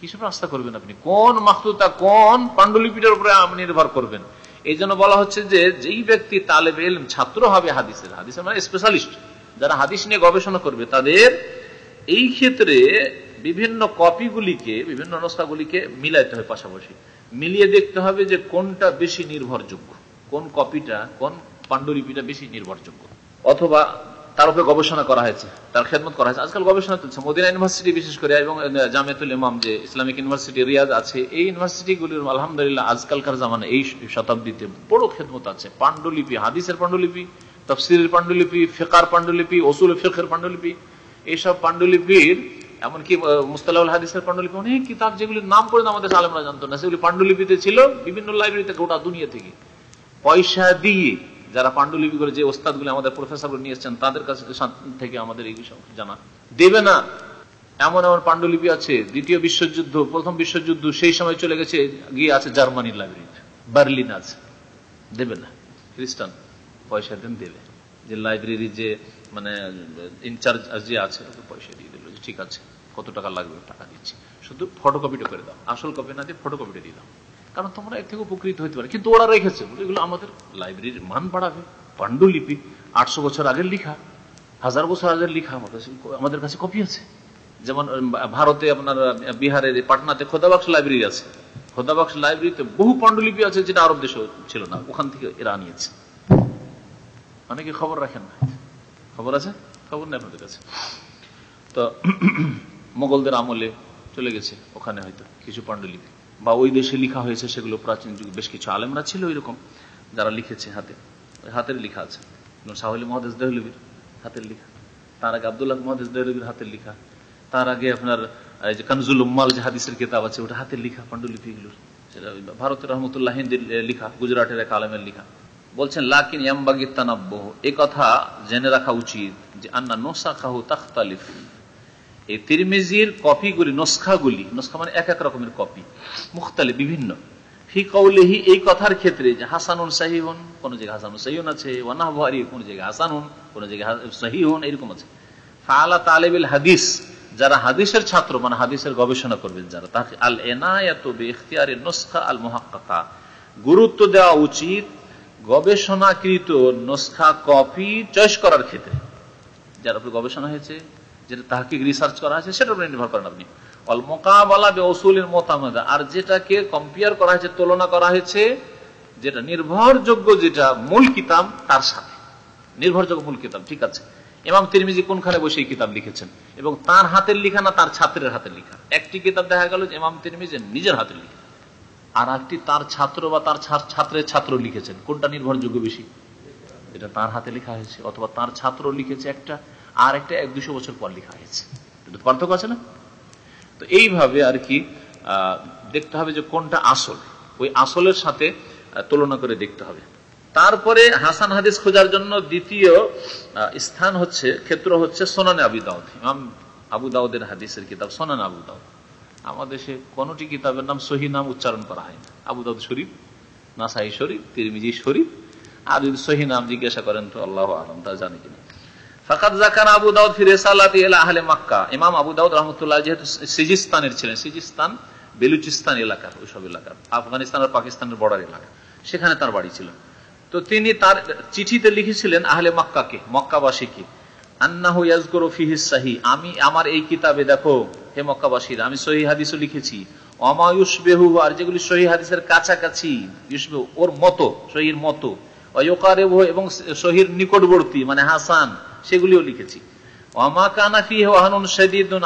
কিসের আস্থা করবেন আপনি? কোন মাহতুতা কোন পাণ্ডুলিপিটার উপরে নির্ভর করবেন? এই জন্য বলা হচ্ছে যে, যেই ব্যক্তি তালেব এলম ছাত্র হবে হাদিসের। হাদিসের মানে স্পেশালিস্ট যারা হাদিস নিয়ে গবেষণা করবে, তাদের এই ক্ষেত্রে বিভিন্ন কপিগুলিকে বিভিন্ন নস্কাগুলিকে মিলাইতে হয় পাশাপাশি। মিলিয়ে দেখতে হবে যে কোনটা বেশি নির্ভরযোগ্য। কোন কপিটা কোন পাণ্ডুলিপিটা বেশি নির্ভরযোগ্য। অথবা তার উপরে গবেষণা করা হয়েছে, তার খেদমত করা হয়েছে। আজকাল গবেষণা চলছে। মদিনা ইউনিভার্সিটি বিশেষ করে, এবং জামিয়াতুল ইমাম যে ইসলামিক ইউনিভার্সিটি রিয়াজ আছে, এই ইউনিভার্সিটি গুলির আলহামদুলিল্লাহ, আজকালকার জামানে এই শতাব্দীতে বড় খেদমত আছে। পাণ্ডুলিপি, হাদিসের পাণ্ডুলিপি, তফসিরের পাণ্ডুলিপি, ফেকার পাণ্ডুলিপি ওসুল ফেকের পাণ্ডুলিপি, এইসব পাণ্ডুলিপির, এমনকি মুস্তালাউল হাদিসের পাণ্ডুলিপি, অনেক কিতাব যেগুলির নাম করে আমাদের আলমরা জানতো না, সেগুলি পাণ্ডুলিপিতে ছিল, বিভিন্ন লাইব্রেরিতে গোটা দুনিয়া থেকে। পয়সা দিয়ে যারা পাণ্ডুলিপি করে যে ওস্তাদ গুলি আমাদের প্রফেসর নিয়ে এসছেন, তাদের কাছে থেকে আমাদের এই বিষয় জানা। দেবে না। এমন এমন পাণ্ডুলিপি আছে, দ্বিতীয় বিশ্বযুদ্ধ, প্রথম বিশ্বযুদ্ধ, সেই সময় চলে গেছে, গিয়ে আছে জার্মানির লাইব্রেরি বার্লিন আছে। দেবে না। খ্রিস্টান পয়সা দেন, দেবে। যে লাইব্রেরি যে মানে ইনচার্জ যে আছে পয়সা দিয়ে দিল ঠিক আছে, কত টাকা লাগবে, টাকা দিচ্ছি। শুধু ফটোকপিটা করে দাও। আসল কপি না দিয়ে ফটোকপিটা দিয়ে দাও। কারণ তোমরা এর থেকে উপকৃত হতে পারে। কিন্তু ওরা রেখেছে। এগুলো আমাদের লাইব্রেরির মান বাড়াবে। পাণ্ডুলিপি আটশো বছর আগের লিখা, হাজার বছর আগের লিখা আমাদের কাছে- আমাদের কাছে কপি আছে। যেমন ভারতে আপনার বিহারের পাটনাতে খোদাবাক্স লাইব্রেরি আছে। খোদাবাক্স লাইব্রেরিতে বহু পাণ্ডুলিপি আছে যেটা আরব দেশে ছিল না। ওখান থেকে এরা নিয়েছে অনেকে খবর রাখেন না। খবর আছে? খবর নেই আপনাদের কাছে। তো, (clears throat) মোগলদের আমলে চলে গেছে ওখানে হয়তো কিছু পাণ্ডুলিপি। বা ওই দেশে লিখা হয়েছে সেগুলো প্রাচীন যুগে বেশ কিছু আলেমরা ছিল এরকম যারা লিখেছে হাতে। হাতের লেখা আছে। সাহলি মহাদেশ দেহলবির হাতের লেখা। তার আগে আব্দুল্লাহ মহাদেশ দেহলবির হাতের লেখা। তার আগে আপনার যে কানজুল উম্মাল যে হাদিসের কিতাব আছে, ওটা হাতের লেখা পাণ্ডুলিপিগুলোর সেটা ভারতের রহমতুল্লাহ হিন্দির লেখা, গুজরাটের এক আলেমের লেখা। বলছেন, লাকিন ইয়াম্বাগি তানাব্য এ কথা জেনে রাখা উচিত যে, আন্না নোসা খাহু তাখতালিফ। এই তিরমিজির কপিগুলি, নস্খাগুলি, নস্খা মানে এক এক রকমের কপি মুখতালি বিভিন্ন। ফি এই কথার ক্ষেত্রে যে হাসানুন সাহিহন, কোন জায়গায় হাসানুন সাহিহন আছে ওয়ানাহবারি কোন জায়গায় হাসানুন জায়গায় সাহিহন, এরকম আছে। ফালা তালেবিল হাদিস, যারা হাদিসের ছাত্র মানে হাদিসের গবেষণা করবেন যারা, তাকে আল এনায়াত ইখতিয়ারের নস্খা আল গুরুত্ব দেওয়া উচিত গবেষণাকৃত নস্খা কপি চয়েস করার ক্ষেত্রে। যার উপরে গবেষণা হয়েছে যেটা তাহকিক রিসার্চ করা হয়েছে, সেটার উপরে নির্ভর করেন আপনি। অল মোকাবালা বে ওসুলের মতামত আর যেটাকে কম্পেয়ার করা হয়েছে, তুলনা করা হয়েছে, যেটা নির্ভরযোগ্য যেটা মূল কিতাব, তার সাথে। নির্ভরযোগ্য মূল কিতাব, ঠিক আছে। ইমাম তিরমিজি কোনখানে বসে এই কিতাব লিখেছেন? এবং তার হাতের লিখা না তার ছাত্রের হাতের লিখা? একটি কিতাব দেখা গেল যে ইমাম তিরমিজি নিজের হাতের লিখা। আর একটি তার ছাত্র বা তার ছাত্রের ছাত্র লিখেছেন। কোনটা নির্ভরযোগ্য বেশি? এটা তার হাতে লেখা হয়েছে, অথবা তার ছাত্র লিখেছে একটা আর একটা এক দুশো বছর পর লেখা হয়েছে। পার্থক্য আছে না? তো এইভাবে আর কি দেখতে হবে যে কোনটা আসল। ওই আসলের সাথে তুলনা করে দেখতে হবে। তারপরে হাসান হাদিস খোঁজার জন্য দ্বিতীয় স্থান হচ্ছে, ক্ষেত্র হচ্ছে সোনানে আবু দাউদ। ইমাম আবু দাউদের হাদিসের কিতাব সোনান আবু দাউদ। আমাদের দেশে কোনটি কিতাবের নাম, সহি নাম উচ্চারণ করা হয় না। আবু দাউদ শরীফ, নাসাই শরীফ, তিরমিজি শরীফ। আর যদি সহি নাম জিজ্ঞাসা করেন তো আল্লাহ আলম, তা জানি কিনা। ফাকাদ জাকার আবু দাউদ ফিরে সালাতি এলা আহলে মক্কা। ইমাম আবু দাউদ রহমতুল্লাহ যেহেতু সিজিস্তানের ছিলেন, সিজিস্তান বেলুচিস্তান এলাকার ওইসব এলাকার, আফগানিস্তান আর পাকিস্তানের বর্ডার এলাকা, সেখানে তার বাড়ি ছিল। তো তিনি তার চিঠিতে লিখেছিলেন আহলে মক্কাকে মক্কাবাসীকে আন্নাহু ইয়াজকুরু ফিহি সাহি আমি আমার এই কিতাবে দেখো, হে মক্কাবাসীরা, আমি সহি হাদিসও লিখেছি। অমা ইউসবেহু আর যেগুলি সহি হাদিসের কাছাকাছি ইউসবেহু ওর মতো সহির মতো। এবং সহির নিকটবর্তী মানে হাসান, সেগুলিও লিখেছি।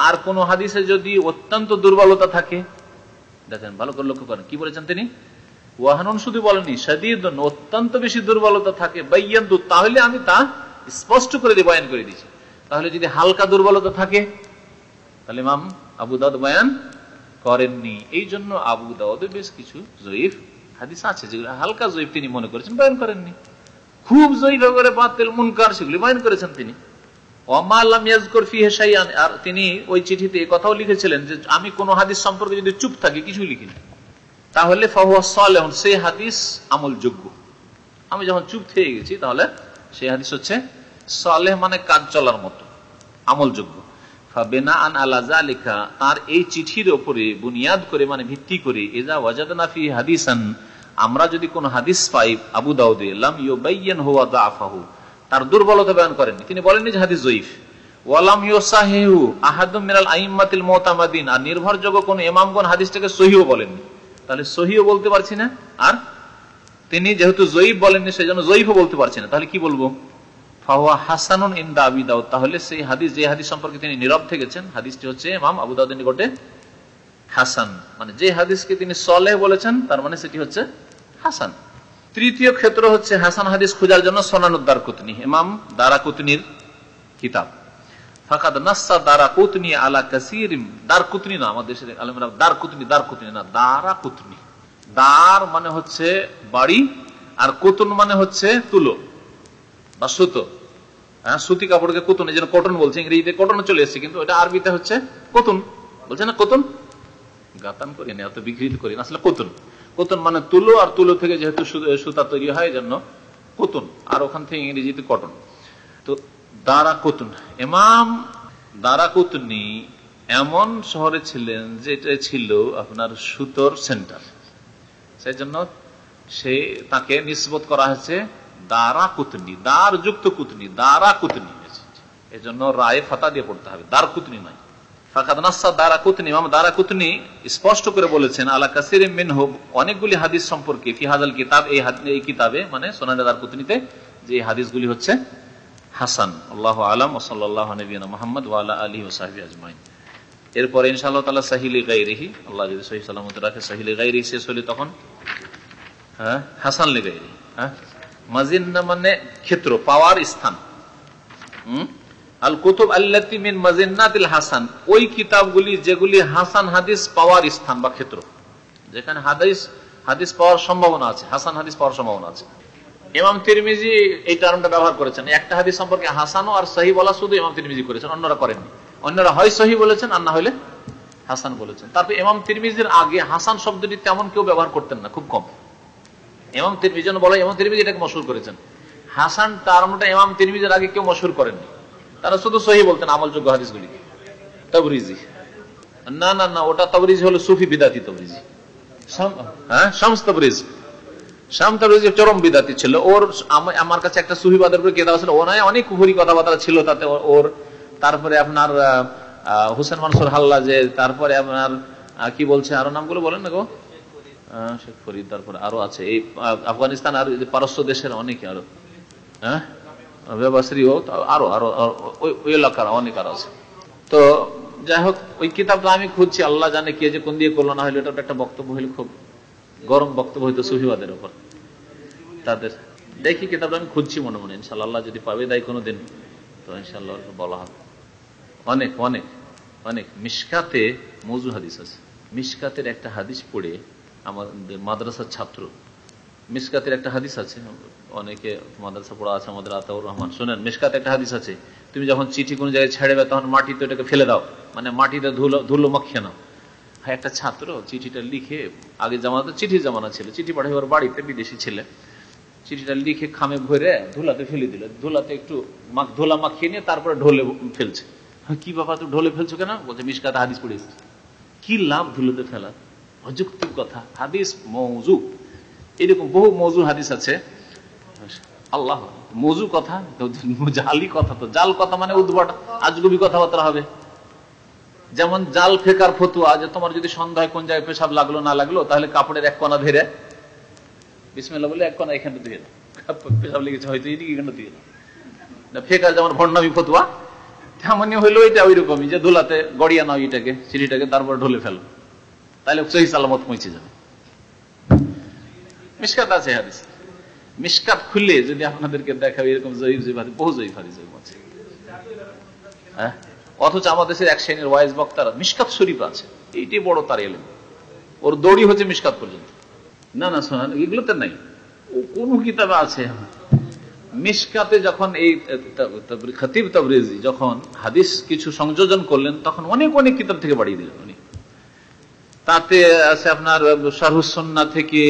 আর কোন হাদিসে যদি অত্যন্ত দুর্বলতা থাকে, দেখেন, ভালো করে লক্ষ্য করেন, কি বলেছেন তিনি? ওয়াহানুন শুধু বলেনি অত্যন্ত বেশি দুর্বলতা থাকে তাহলে আমি তা স্পষ্ট করে দিয়ে বয়ান করে দিয়েছি। তাহলে যদি হালকা দুর্বলতা থাকে, তাহলে মাম আবু দাউদ বয়ান করেননি। এই জন্য আবু বেশ কিছু জয়ীফ হাদিস আছে যেগুলো হালকা জয়ীফ তিনি মনে করেছেন, বয়ান করেননি। খুব জয়ীফ করে বাতিল, মুনকার সেগুলি বয়ন করেছেন তিনি। আর তিনি ওই চিঠিতে কথাও লিখেছিলেন যে, আমি কোন হাদিস সম্পর্কে যদি চুপ থাকি, কিছুই লিখিনি তাহলে ফাহুয়া সালেহুন সেই হাদিস আমলযোগ্য। আমি যখন চুপ থেকে গেছি, তাহলে সেই হাদিস হচ্ছে সালেহ মানে কাজ চলার মতো, আমলযোগ্য। ফাবেনা আন আলা জালিকা তার এই চিঠির ওপরে বুনিয়াদ করে মানে ভিত্তি করে এজা ওয়াজাদনা ফি হাদিসান, আমরা যদি কোন হাদিস পাই, আবু দাউদে, লাম ইউবাইয়ান হুয়া দাফাহু তার দুর্বলতা বয়ান করেননি। তিনি বলেননি যে হাদিস জয়ীফ। ওয়ালাম আর নির্ভরযোগ্য কোন হাদিসটাকে বলেননি। তাহলে সহিও বলতে পারছি না? আর তিনি যেহেতু জয়ীফ বলেননি সেই জন্য বলতে পারছি না। তাহলে কি বলব? ফাহুয়া হাসানুন ইন্দা আবি দাউদ। তাহলে সেই হাদিস, যে হাদিস সম্পর্কে তিনি নীরব থেকেছেন, হাদিসটি হচ্ছে ইমাম আবু দাউদের নিকটে হাসান। মানে যে হাদিসকে তিনি সলেহ বলেছেন, তার মানে সেটি হচ্ছে হাসান। তৃতীয় ক্ষেত্র হচ্ছে হাসান হাদিস খোঁজার জন্য সোনানুদ্দার কুতনি, ইমাম দারা কুতনির কিতাব। ফাকাদ নাসা দারা কুতনি আলা কাসির দার কুতনি না, আমাদের দেশের আলমরা দার কুতনি দার কুতনি না, দারা কুতনি। দার মানে হচ্ছে বাড়ি, আর কুতুন মানে হচ্ছে তুলো। বা সুতো। হ্যাঁ সুতি কাপড়কে কুতুন, এই জন্য কটন বলছে, ইংরেজিতে কটন চলে এসছে, কিন্তু এটা আরবিতে হচ্ছে কতুন। বলছে না কতুন? গাতান করি না, এত বিকৃত করি না, আসলে কতুন। কতুন মানে তুলো, আর তুলো থেকে যেহেতু সুতা তৈরি হয় জন্য কতুন, আর ওখান থেকে ইংরেজিতে কটন। তো দারাকুতন ইমাম দারাকুতনি এমন শহরে ছিলেন যেটা ছিল আপনার সুতোর সেন্টার। সেই জন্য সে তাকে নিষ্পত করা হয়েছে দারা কুতনি দার যুক্ত কুতনি, দারা কুতনি এই জন্য রায় ফাতা দিয়ে পড়তে হবে, দার কুতনি নয়। কুতনি কুতনি স্পষ্ট করে বলেছেন, আলা অনেকগুলি হাদিস সম্পর্কে কিতাব, এই কিতাবে মানে কুতনিতে, যে হচ্ছে হাসান। আল্লাহ মোহাম্মদ এরপরে ইনশাআল্লাহ তালা সাহিলি গাইরিহি আল্লাহ যদি শেষ হলে তখন হ্যাঁ হাসান হ্যাঁ। মাজিন্না মানে ক্ষেত্র, পাওয়ার স্থান। আল কুতুব হাসান। ওই কিতাবগুলি যেগুলি হাসান হাদিস পাওয়ার স্থান বা ক্ষেত্র। যেখানে হাদিস হাদিস পাওয়ার সম্ভাবনা আছে, হাসান হাদিস পাওয়ার সম্ভাবনা আছে। ইমাম তিরমিজি এই টার্মটা ব্যবহার করেছেন। একটা হাদিস সম্পর্কে হাসানো আর সহি বলা শুধু ইমাম তিরমিজি করেছেন, অন্যরা করেননি। অন্যরা হয় সহি বলেছেন, আর না হলে হাসান বলেছেন। তারপর ইমাম তিরমিজির আগে হাসান শব্দটি তেমন কেউ ব্যবহার করতেন না, খুব কম। ইমাম তিরমিজি বলে, ইমাম তিরমিজি এটাকে মশুর করেছেন। হাসান টার্মটা ইমাম তিরমিজির আগে কেউ মশুর করেননি। তারা শুধু সহি বলতেন আমলযোগ্য হাদিসগুলি তবরিজি। না না না, ওটা তবরিজি হলো সুফি বিদাতি তবরিজি। হ্যাঁ তবরিজ। শাম চরম ছিল। ওর আমার কাছে একটা উপরে কেতাব ছিল ও নয় অনেক কথাবার্তা ছিল তাতে ওর- তারপরে আপনার হুসেন যে, তারপরে আপনার কি বলছে আরও নামগুলো বলেন না গো? শেখ ফরিদ, তারপরে আরও আছে। এই আফগানিস্তান আর পারস্য দেশের অনেকে আরও। হ্যাঁ? ব্যবসায়ী ও আরও আরও ওই- এলাকার অনেক আরও আছে। তো যাই হোক, ওই কিতাবটা আমি খুঁজছি, আল্লাহ জানে কে যে কোন দিয়ে করল, না হলে এটা একটা বক্তব্য হইলে খুব গরম বক্তব্য হইতো সুফিবাদের উপর। তাদের, দেখি কিতাবটা আমি খুঁজছি মনে মনে ইনশাল্লাহ যদি পাবে দেয় কোনোদিন, তো ইনশাল্লাহ বলা হবে। অনেক অনেক অনেক। মিসকাতে মজু হাদিস আছে। মিসকাতের একটা হাদিস পড়ে আমাদের মাদ্রাসার ছাত্র। মিসকাতের একটা হাদিস আছে অনেকে মাদ্রাসা পড়া আছে আমাদের আতাউর রহমান শোনেন মিসকাতে একটা হাদিস আছে তুমি যখন চিঠি কোনো জায়গায় ছেড়েবে তখন মাটিতে ওটাকে ফেলে দাও মানে মাটিতে ধুলো ধুলো মাখিয়ে নাও। হ্যাঁ একটা ছাত্র চিঠিটা লিখে আগে জামাতে চিঠি জামানা ছিল চিঠি পাঠাবে ওর বাড়িতে বিদেশি ছেলে চিঠিটা লিখে খামে ভরে ধুলাতে ফেলে দিল ধুলাতে একটু ধুলা মাখিয়ে নিয়ে তারপরে ঢোলে ফেলছে। হ্যাঁ, কি ব্যাপার তুমি ঢোলে ফেলছো কেন? বলছে মিসকাতে হাদিস পড়ে কি লাভ ধুলোতে ফেলার অযৌক্তিক কথা, হাদিস মৌজু। এরকম বহু মৌজু হাদিস আছে। আল্লাহ, মৌজু কথা, জালি কথা তো, জাল কথা মানে উদ্ভট, আজগুবি কথাবার্তা হবে। যেমন জাল ফেকার ফতুয়া, যে তোমার যদি সন্ধ্যায় কোন জায়গায় পেশাব লাগল, না লাগল, তাহলে কাপড়ের এক কণা ধরে বিসমিল্লা বলে এক কণা এখানে দাও। পেশাব লেগেছে, হয়তো এদিকে এখানে দিয়ে দাও। ফেকার যেমন ভণ্ডামি ফতুয়া, তেমনই হইল এটা ওই রকমই যে ধুলাতে গড়িয়া নাও এটাকে সিঁড়িটাকে, তারপর ঢলে ফেলো। তাহলে সহি সালামত পৌঁছে যাবে। মিসকাত আছে হাদিস। মিসকাত খুললে যদি আপনাদেরকে দেখাবে এরকম জয়ীফ জয়ীফ হাদিস বহু জয়ীফ হাদিস আছে। হ্যাঁ? অথচ আমাদের দেশের এক শ্রেণির ওয়াইজ বক্তারা মিসকাত শরীফ আছে। এইটি বড় তার এলেন ওর দৌড়ি হচ্ছে মিসকাত পর্যন্ত। না না শোনান এগুলোতে নাই। ও কোন কিতাবে আছে? মিসকাতে যখন এই খতিব তাবরেজি যখন হাদিস কিছু সংযোজন করলেন তখন অনেক অনেক কিতাব থেকে বাড়িয়ে দিলেন উনি। তাতে আছে আপনার শারহুসন্না থেকে,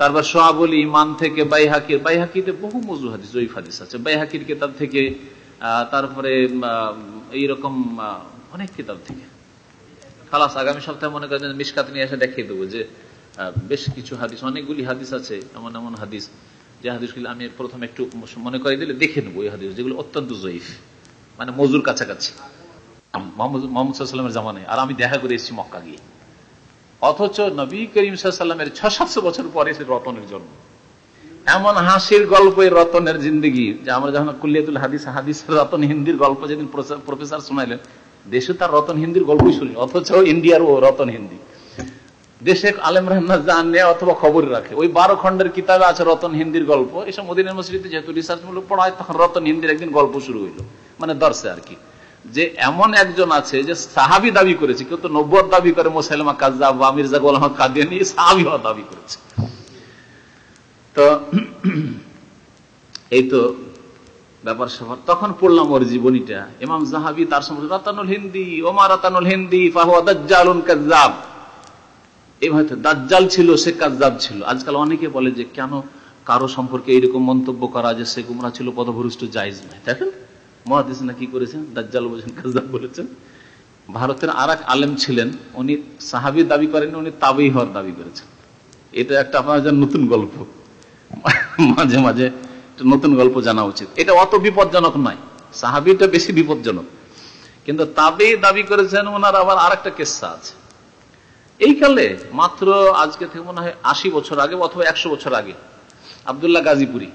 তারপর সোহাবুল ইমান থেকে, বাইহাকির, বাইহাকিতে বহু মজু হাদিস জয়ীফ হাদিস আছে। বাইহাকির কিতাব থেকে তারপরে এইরকম অনেক কিতাব থেকে। খালাস, আগামী সপ্তাহে মনে করেন মিসকাত নিয়ে এসে দেখিয়ে দেবো যে বেশ কিছু হাদিস, অনেকগুলি হাদিস আছে, এমন এমন হাদিস, যে হাদিসগুলি আমি প্রথমে একটু মনে করে দিলে দেখে নেব ওই হাদিস, যেগুলো অত্যন্ত জয়ীফ মানে মজুর কাছাকাছি। মোহাম্মদ মোহাম্মদ সাল্লামের জামানায়। আর আমি দেখা করে এসেছি মক্কা গিয়ে। অথচ নবী করিম সাল্লামের ছ, সাতশো বছর পরে সে রতনের জন্ম। এমন হাসির গল্প এই রতনের জিন্দগি, যে আমরা যখন কুল্লিয়াতুল হাদিস হাদিস রতন হিন্দির গল্প যেদিন প্রফেসর শোনাইলেন, দেশে তার রতন হিন্দির গল্পই শুনি, অথচ ইন্ডিয়ার ও রতন হিন্দি। দেশে আলেম রহনা জানে অথবা খবর রাখে। ওই বারো খন্ডের কিতাবে আছে রতন হিন্দির গল্প। এসব মদিনের মসজিদে যেহেতু রিসার্চ মূলক পড়ায় তখন রতন হিন্দির একদিন গল্প শুরু হইল। মানে দর্শে আর কি। যে এমন একজন আছে যে সাহাবি দাবি করেছে, কেউ তো নব্বর দাবি করে, মোসাইলমা কাজা বা মির্জা গোলাম কাদিয়ানি সাহাবি হওয়া দাবি করেছে। তো, এই তো ব্যাপার স্যাপার। তখন পড়লাম ওর জীবনীটা। ইমাম জাহাবি তার সম্পর্কে, রতানুল হিন্দি, ওমা রতানুল হিন্দি, ফাহুয়া দাজ্জালুন কাজ্জাব। দাজ্জাল ছিল, সে কাজ্জাব ছিল। আজকাল অনেকে বলে যে কেন কারও সম্পর্কে এইরকম মন্তব্য করা যে সে গুমরা ছিল পদভূষ্ট জায়জ নয় দেখেন মহাদিস না কি করেছেন? দাজ্জাল বলেছেন কাজদাব বলেছেন। ভারতের আর আলেম ছিলেন, উনি সাহাবি দাবি করেন উনি তাবেই হওয়ার দাবি করেছেন। এটা একটা আপনার নতুন গল্প। মাঝে মাঝে নতুন গল্প জানা উচিত। এটা অত বিপজ্জনক নয়। সাহাবিটা বেশি বিপজ্জনক। কিন্তু তাবেই দাবি করেছেন ওনার আবার আর একটা কেসা আছে। এই কালে মাত্র আজকে থেকে মনে হয় আশি বছর আগে অথবা একশো বছর আগে, আবদুল্লাহ গাজীপুরি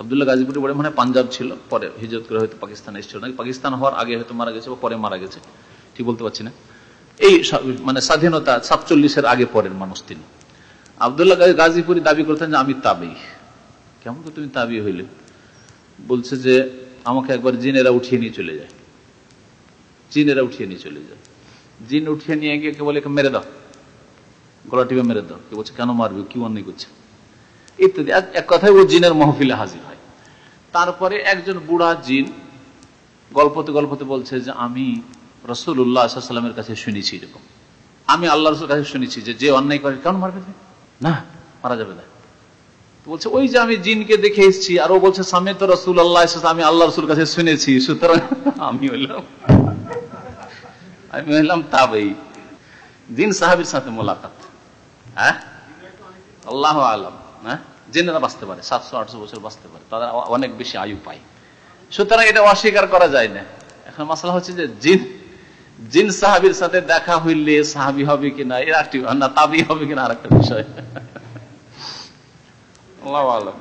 আবদুল্লাহ গাজীপুরি বলে মনে পাঞ্জাব ছিল, পরে হিজরত করে হয়তো পাকিস্তান এসেছিল নাকি। পাকিস্তান হওয়ার আগে হয়তো মারা গেছে বা পরে মারা গেছে, ঠিক বলতে পারছি না। এই মানে স্বাধীনতা সাতচল্লিশের আগে পরের মানুষ তিনি। আবদুল্লাহ গাজী- গাজীপুরি দাবি করতেন যে আমি তাবেই। কেমন করে তুমি তাবি হইলে। বলছে যে আমাকে একবার জিনেরা উঠিয়ে নিয়ে চলে যায়। জিনেরা উঠিয়ে নিয়ে চলে যায়। জিন উঠিয়ে নিয়ে গিয়ে কে বলে মেরে দাও। গলা টিপে মেরে দাও। কে বলছে, কেন মারবে? কি অন্যায় করছে? ইত্যাদি। এক- কথায় ও জিনের মহফিলে হাজির। তারপরে একজন বুড়া জিন গল্পতে গল্পতে বলছে যে, আমি রসুল রসুল্লাহামের কাছে শুনেছি এরকম। আমি আল্লাহ রসুল কাছে শুনেছি যে যে অন্যায় করে কেমন মারবে? না, মারা যাবে না। বলছে, ওই যে আমি জিনকে দেখে এসেছি, আর ও বলছে সামনে তো রসুল আল্লাহ আমি আল্লাহ রসুল কাছে শুনেছি। সুতরাং আমি হইলাম আমি হইলাম তাবেই। জিন সাহাবির সাথে মোলাকাত। হ্যাঁ? আল্লাহ আলম। হ্যাঁ? জেনেরা বাঁচতে পারে, সাতশো, আটশো বছর বাঁচতে পারে তারা অনেক বেশি আয়ু পায়। সুতরাং এটা অস্বীকার করা যায় না। এখন মশলা হচ্ছে যে জিন জিন সাহাবির সাথে দেখা হইলে সাহাবি হবে কিনা এর একটি না, তাবি হবে কিনা আর একটা বিষয়। আল্লাহ আলম